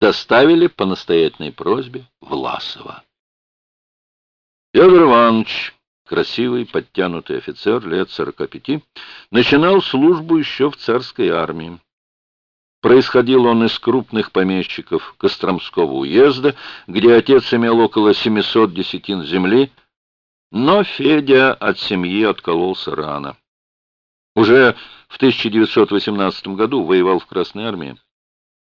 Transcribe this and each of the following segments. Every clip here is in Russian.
доставили по настоятельной просьбе Власова. Федор Иванович, красивый, подтянутый офицер лет сорока пяти, начинал службу еще в царской армии. Происходил он из крупных помещиков Костромского уезда, где отец имел около 700 десятин земли, но Федя от семьи откололся рано. Уже в 1918 году воевал в Красной армии.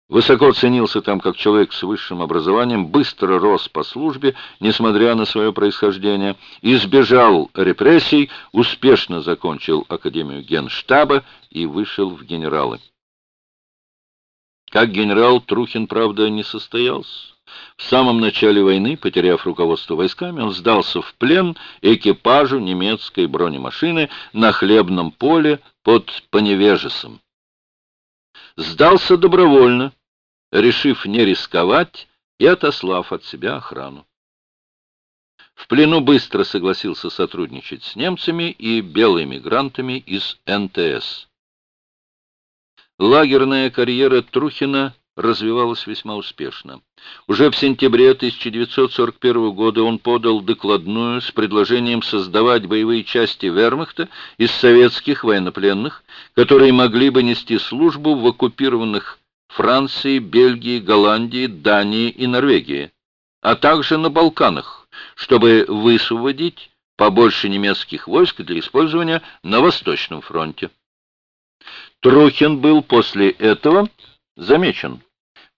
Высоко ценился там как человек с высшим образованием, быстро рос по службе, несмотря на свое происхождение, избежал репрессий, успешно закончил Академию Генштаба и вышел в генералы. Как генерал Трухин, правда, не состоялся. В самом начале войны, потеряв руководство войсками, он сдался в плен экипажу немецкой бронемашины на хлебном поле под Поневежесом. Сдался добровольно, решив не рисковать и отослав от себя охрану. В плену быстро согласился сотрудничать с немцами и белыми-мигрантами из НТС. Лагерная карьера Трухина развивалась весьма успешно. Уже в сентябре 1941 года он подал докладную с предложением создавать боевые части вермахта из советских военнопленных, которые могли бы нести службу в оккупированных Франции, Бельгии, Голландии, Дании и Норвегии, а также на Балканах, чтобы высвободить побольше немецких войск для использования на Восточном фронте. Трухин был после этого замечен.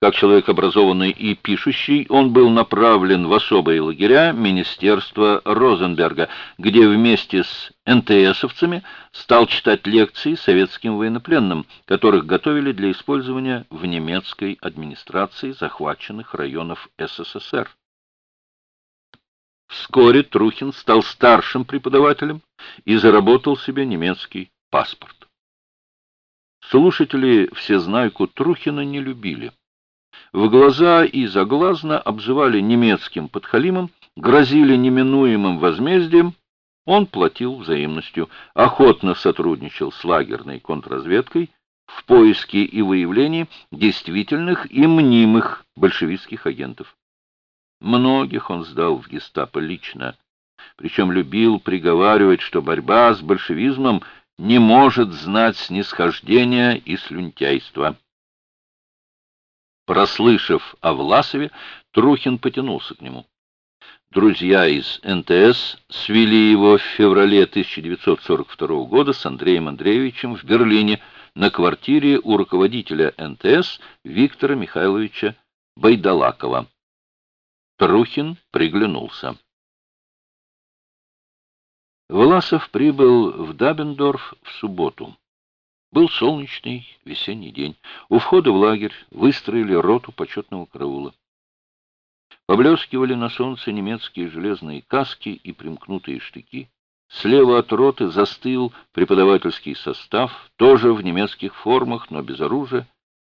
Как человек образованный и пишущий, он был направлен в особые лагеря Министерства Розенберга, где вместе с НТСовцами стал читать лекции советским военнопленным, которых готовили для использования в немецкой администрации захваченных районов СССР. Вскоре Трухин стал старшим преподавателем и заработал себе немецкий паспорт. Слушатели всезнайку Трухина не любили. В глаза и заглазно обзывали немецким подхалимом, грозили неминуемым возмездием, он платил взаимностью, охотно сотрудничал с лагерной контрразведкой в поиске и выявлении действительных и мнимых большевистских агентов. Многих он сдал в гестапо лично, причем любил приговаривать, что борьба с большевизмом — не может знать снисхождения и слюнтяйства. Прослышав о Власове, Трухин потянулся к нему. Друзья из НТС свели его в феврале 1942 года с Андреем Андреевичем в Берлине на квартире у руководителя НТС Виктора Михайловича Байдалакова. Трухин приглянулся. Власов прибыл в Дабендорф в субботу. Был солнечный весенний день. У входа в лагерь выстроили роту почетного караула. Поблескивали на солнце немецкие железные каски и примкнутые штыки. Слева от роты застыл преподавательский состав, тоже в немецких формах, но без оружия.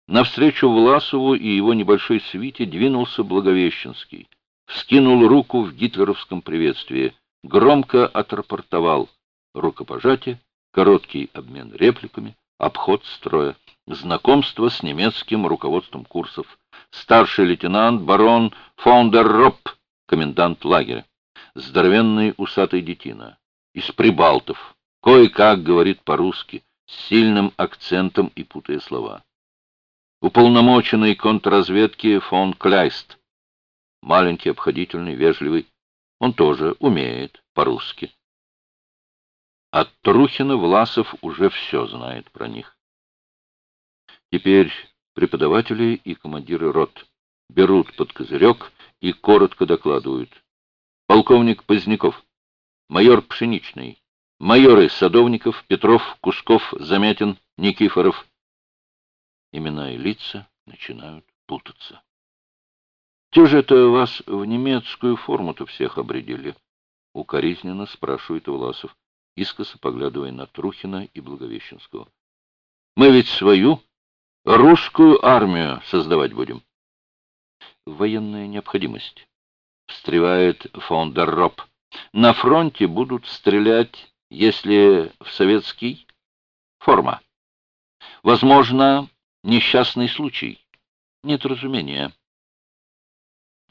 Навстречу Власову и его небольшой свите двинулся Благовещенский. Вскинул руку в гитлеровском приветствии — громко отрапортовал рукопожатие, короткий обмен репликами, обход строя, знакомство с немецким руководством курсов, старший лейтенант барон фон дер Ропп, комендант лагеря, здоровенный усатый детина, из прибалтов, кое-как говорит по-русски, с сильным акцентом и путая слова. Уполномоченный контрразведки фон Кляйст, маленький, обходительный, вежливый, он тоже умеет по-русски. От Трухина Власов уже все знает про них. Теперь преподаватели и командиры рот берут под козырек и коротко докладывают. Полковник Поздняков, майор Пшеничный, майоры Садовников, Петров, Кусков, Замятин, Никифоров. Имена и лица начинают путаться. Те же это вас в немецкую форму-то всех обредили? Укоризненно спрашивает Власов, искоса поглядывая на Трухина и Благовещенского. Мы ведь свою русскую армию создавать будем. Военная необходимость. Встревает фон дер Ропп. На фронте будут стрелять, если в советский форма. Возможно, несчастный случай. Нет разумения.